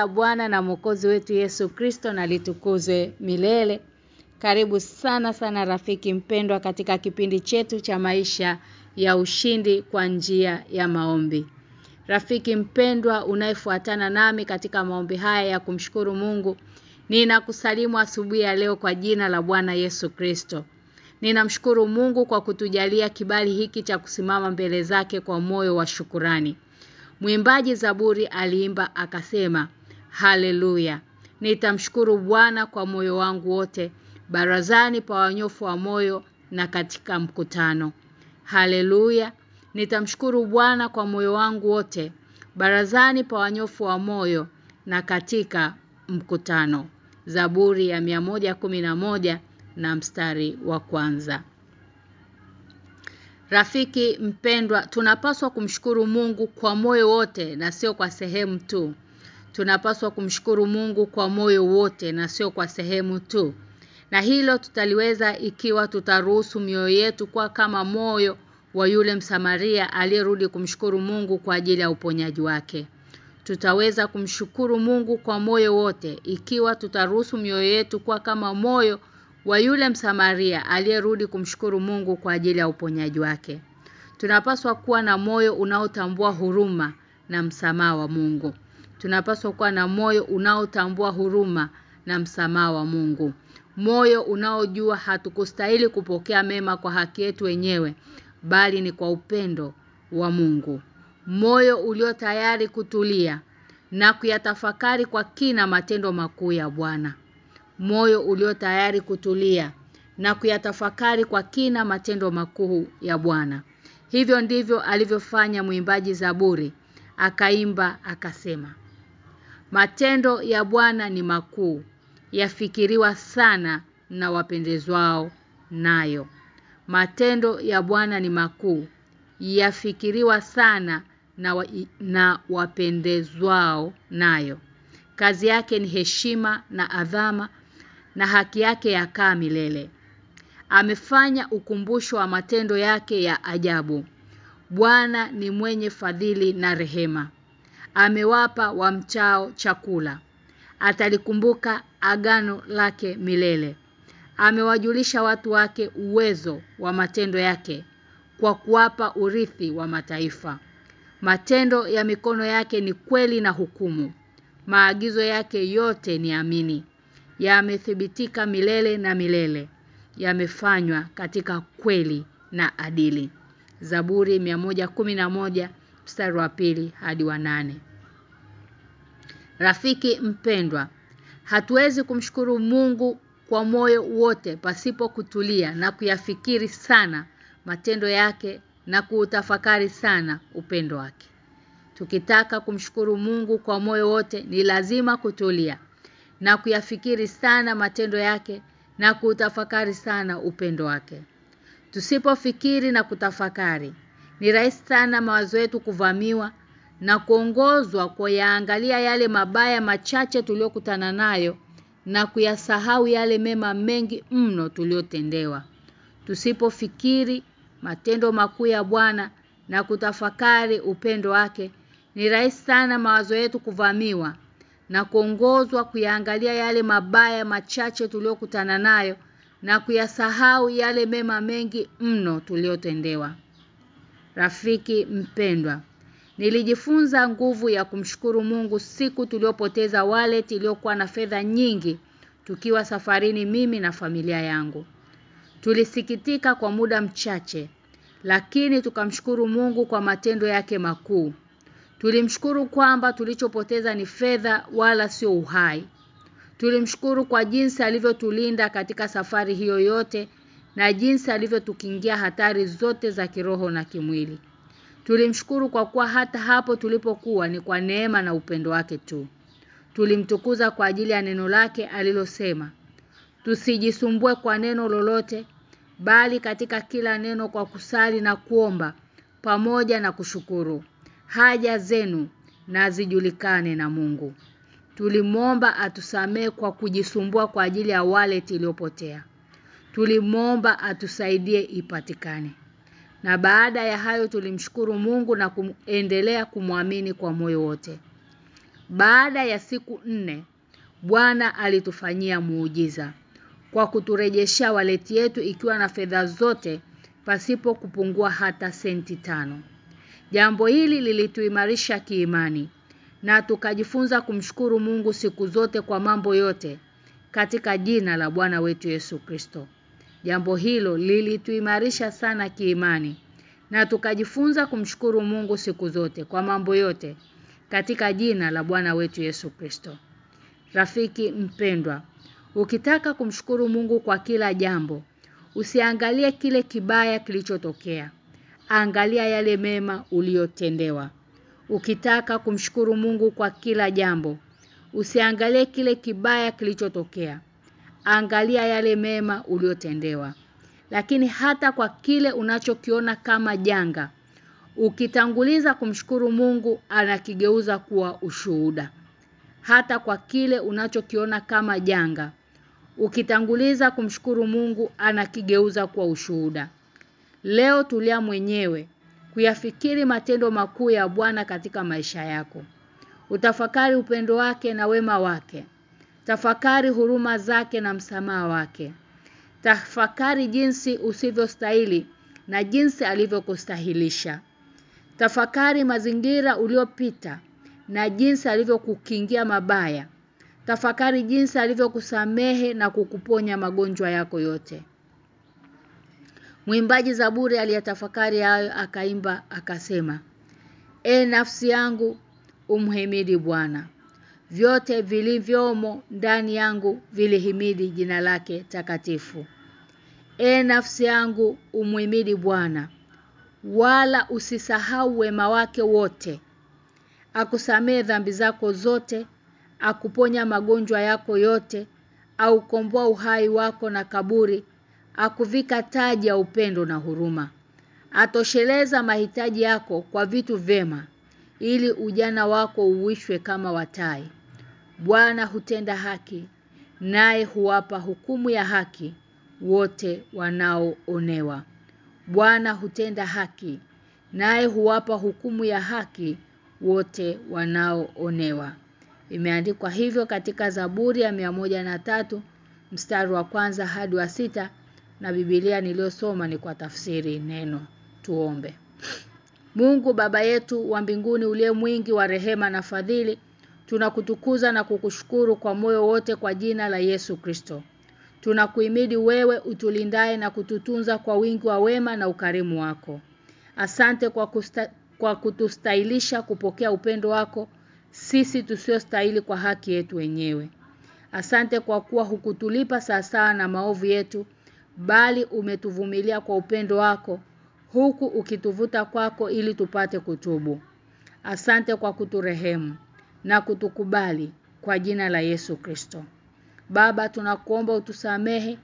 la Bwana na Mwokozi wetu Yesu Kristo na litukuzwe milele. Karibu sana sana rafiki mpendwa katika kipindi chetu cha maisha ya ushindi kwa njia ya maombi. Rafiki mpendwa unayefuatana nami katika maombi haya ya kumshukuru Mungu, ninakusalimu asubuhi ya leo kwa jina la Bwana Yesu Kristo. Ninamshukuru Mungu kwa kutujalia kibali hiki cha kusimama mbele zake kwa moyo wa shukurani. Mwimbaji Zaburi aliimba akasema, Haleluya. Nitamshukuru Bwana kwa moyo wangu wote, barazani pa wanyofu wa moyo na katika mkutano. Haleluya. Nitamshukuru Bwana kwa moyo wangu wote, barazani pa wanyofu wa moyo na katika mkutano. Zaburi ya 111 na mstari wa kwanza. Rafiki mpendwa, tunapaswa kumshukuru Mungu kwa moyo wote na sio kwa sehemu tu. Tunapaswa kumshukuru Mungu kwa moyo wote na sio kwa sehemu tu. Na hilo tutaliweza ikiwa tutaruhusu mioyo yetu kwa kama moyo wa yule msamaria aliyerudi kumshukuru Mungu kwa ajili ya uponyaji wake. Tutaweza kumshukuru Mungu kwa moyo wote ikiwa tutaruhusu mioyo yetu kwa kama moyo wa yule msamaria aliyerudi kumshukuru Mungu kwa ajili ya uponyaji wake. Tunapaswa kuwa na moyo unaotambua huruma na msamaha wa Mungu. Tunapaswa kuwa na moyo unaotambua huruma na msamaha wa Mungu. Moyo unaojua hatukustahili kupokea mema kwa haki yetu wenyewe, bali ni kwa upendo wa Mungu. Moyo ulio tayari kutulia na kuyatafakari kwa kina matendo makuu ya Bwana. Moyo ulio tayari kutulia na kuyatafakari kwa kina matendo makuu ya Bwana. Hivyo ndivyo alivyofanya mwimbaji Zaburi, akaimba akasema. Matendo ya Bwana ni makuu, yafikiriwa sana na wapendezwao nayo. Matendo ya Bwana ni makuu, yafikiriwa sana na, wa, na wapendezwao nayo. Kazi yake ni heshima na adhama na haki yake yakaa milele. Amefanya ukumbusho wa matendo yake ya ajabu. Bwana ni mwenye fadhili na rehema. Amewapa wamchao chakula. Atalikumbuka agano lake milele. Amewajulisha watu wake uwezo wa matendo yake kwa kuwapa urithi wa mataifa. Matendo ya mikono yake ni kweli na hukumu. Maagizo yake yote ni amini. Yamethibitika milele na milele. Yamefanywa katika kweli na adili. Zaburi 111 mstari wa pili hadi wa nane. Rafiki mpendwa, hatuwezi kumshukuru Mungu kwa moyo wote pasipo kutulia na kuyafikiri sana matendo yake na kuutafakari sana upendo wake. Tukitaka kumshukuru Mungu kwa moyo wote ni lazima kutulia na kuyafikiri sana matendo yake na kuutafakari sana upendo wake. Tusipofikiri na kutafakari ni rahisi sana mawazo yetu kuvamiwa na kuongozwa kuyaangalia yaangalia yale mabaya machache tuliyokutana nayo na kuyasahau yale mema mengi mno tuliyotendewa. Tusipofikiri matendo makuu ya Bwana na kutafakari upendo wake ni rahisi sana mawazo yetu kuvamiwa na kuongozwa kuyaangalia yale mabaya machache tuliyokutana nayo na kuyasahau yale mema mengi mno tuliotendewa. Rafiki mpendwa, nilijifunza nguvu ya kumshukuru Mungu siku tuliopoteza wallet iliyokuwa na fedha nyingi tukiwa safarini mimi na familia yangu. Tulisikitika kwa muda mchache, lakini tukamshukuru Mungu kwa matendo yake makuu. Tulimshukuru kwamba tulichopoteza ni fedha wala sio uhai. Tulimshukuru kwa jinsi alivyotulinda katika safari hiyo yote na jinsi alivyotukingia hatari zote za kiroho na kimwili. Tulimshukuru kwa kuwa hata hapo tulipokuwa ni kwa neema na upendo wake tu. Tulimtukuza kwa ajili ya neno lake alilosema. Tusijisumbue kwa neno lolote bali katika kila neno kwa kusali na kuomba pamoja na kushukuru. Haja zenu na zijulikane na Mungu. Tulimwomba atusamee kwa kujisumbua kwa ajili ya wallet iliyopotea. Tulimwomba atusaidie ipatikane. Na baada ya hayo tulimshukuru Mungu na kuendelea kumwamini kwa moyo wote. Baada ya siku nne Bwana alitufanyia muujiza kwa kuturejeshea waleti yetu ikiwa na fedha zote pasipo kupungua hata senti tano. Jambo hili lilituimarisha kiimani na tukajifunza kumshukuru Mungu siku zote kwa mambo yote katika jina la Bwana wetu Yesu Kristo. Jambo hilo lilituimarisha sana kiimani na tukajifunza kumshukuru Mungu siku zote kwa mambo yote katika jina la Bwana wetu Yesu Kristo. Rafiki mpendwa, ukitaka kumshukuru Mungu kwa kila jambo, usiangalie kile kibaya kilichotokea. Angalia yale mema uliyotendewa. Ukitaka kumshukuru Mungu kwa kila jambo, usiangalie kile kibaya kilichotokea. Angalia yale mema uliotendewa. Lakini hata kwa kile unachokiona kama janga, ukitanguliza kumshukuru Mungu anakigeuza kuwa ushuhuda. Hata kwa kile unachokiona kama janga, ukitanguliza kumshukuru Mungu anakigeuza kuwa ushuhuda. Leo tulia mwenyewe kuyafikiri matendo makuu ya Bwana katika maisha yako. Utafakari upendo wake na wema wake. Tafakari huruma zake na msamaha wake. Tafakari jinsi usivyostahili na jinsi alivyokustahilisha. Tafakari mazingira uliopita na jinsi alivyokukingia mabaya. Tafakari jinsi alivyokusamehe na kukuponya magonjwa yako yote. Mwimbaji Zaburi aliyatafakari hayo akaimba akasema E nafsi yangu umhimidi Bwana vyote vilivyomo ndani yangu vilihimidi jina lake takatifu. E nafsi yangu umhimidi Bwana wala usisahau wema wake wote. Akusamee dhambi zako zote akuponya magonjwa yako yote aukomboa uhai wako na kaburi akuvika taji ya upendo na huruma. Atosheleza mahitaji yako kwa vitu vema ili ujana wako uwishwe kama watai Bwana hutenda haki naye huwapa hukumu ya haki wote wanaoonewa. Bwana hutenda haki, naye huwapa hukumu ya haki wote wanaoonewa. Imeandikwa hivyo katika Zaburi ya na tatu mstari wa kwanza hadi wa sita na Biblia niliyosoma ni kwa tafsiri neno. Tuombe. Mungu baba yetu wa mbinguni uliye mwingi wa rehema na fadhili, tunakutukuza na kukushukuru kwa moyo wote kwa jina la Yesu Kristo. tunakuimidi wewe utulindaye na kututunza kwa wingi wa wema na ukarimu wako. Asante kwa kusta, kwa kutustailisha kupokea upendo wako sisi tusiostahili kwa haki yetu wenyewe. Asante kwa kuwa hukutulipa sawasawa na maovu yetu bali umetuvumilia kwa upendo wako huku ukituvuta kwako ili tupate kutubu. Asante kwa kuturehemu na kutukubali kwa jina la Yesu Kristo. Baba tunakuomba utusamehe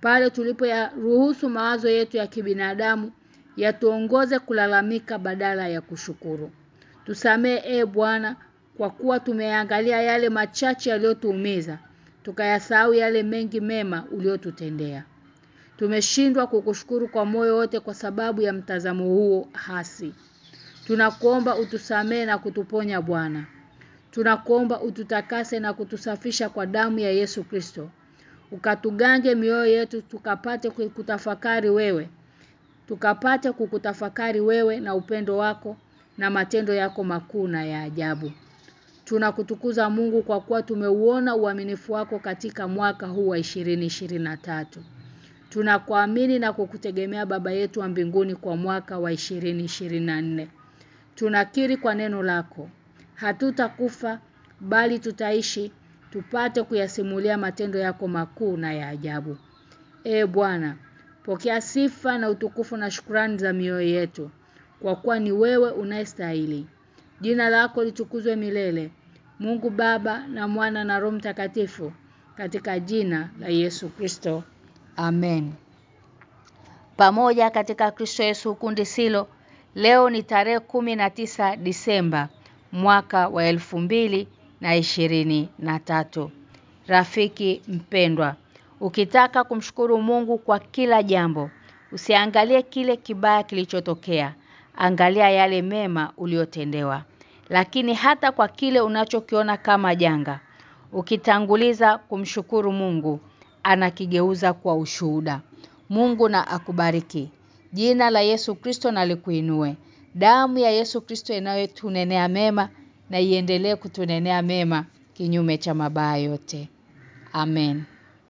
pale tulipo ya ruhusu mawazo yetu ya kibinadamu yatuongoze kulalamika badala ya kushukuru. Tusamehe e Bwana kwa kuwa tumeangalia yale machache yaliyotuumiza tukayasahau yale mengi mema uliyotutendea. Tumeshindwa kukushukuru kwa moyo wote kwa sababu ya mtazamo huo hasi. Tunakuomba utusamehe na kutuponya Bwana. Tunakuomba ututakase na kutusafisha kwa damu ya Yesu Kristo. Ukatuganje mioyo yetu tukapate kukutafakari wewe. Tukapate kukutafakari wewe na upendo wako na matendo yako makuu na ya ajabu. Tunakutukuza Mungu kwa kuwa tumeuona uaminifu wako katika mwaka huu wa 2023. Tunakuamini na kukutegemea baba yetu wa mbinguni kwa mwaka wa 2024. Tunakiri kwa neno lako. Hatutakufa bali tutaishi tupate kuyasimulia matendo yako makuu na ya ajabu. E Bwana, pokea sifa na utukufu na shukrani za mioyo yetu kwa kuwa ni wewe unayestahili. Jina lako litukuzwe milele. Mungu Baba na Mwana na Roho Mtakatifu katika jina la Yesu Kristo. Amen. Pamoja katika Kristo Yesu kundi silo leo ni tarehe tisa Disemba mwaka wa elfu mbili na ishirini na tatu. Rafiki mpendwa, ukitaka kumshukuru Mungu kwa kila jambo, usiangalie kile kibaya kilichotokea, angalia yale mema uliotendewa. Lakini hata kwa kile unachokiona kama janga, ukitanguliza kumshukuru Mungu, anakigeuza kwa ushuhuda. Mungu na akubariki. Jina la Yesu Kristo na likuinue. Damu ya Yesu Kristo inayotunenea mema na iendelee kutunenea mema kinyume cha mabaya yote. Amen.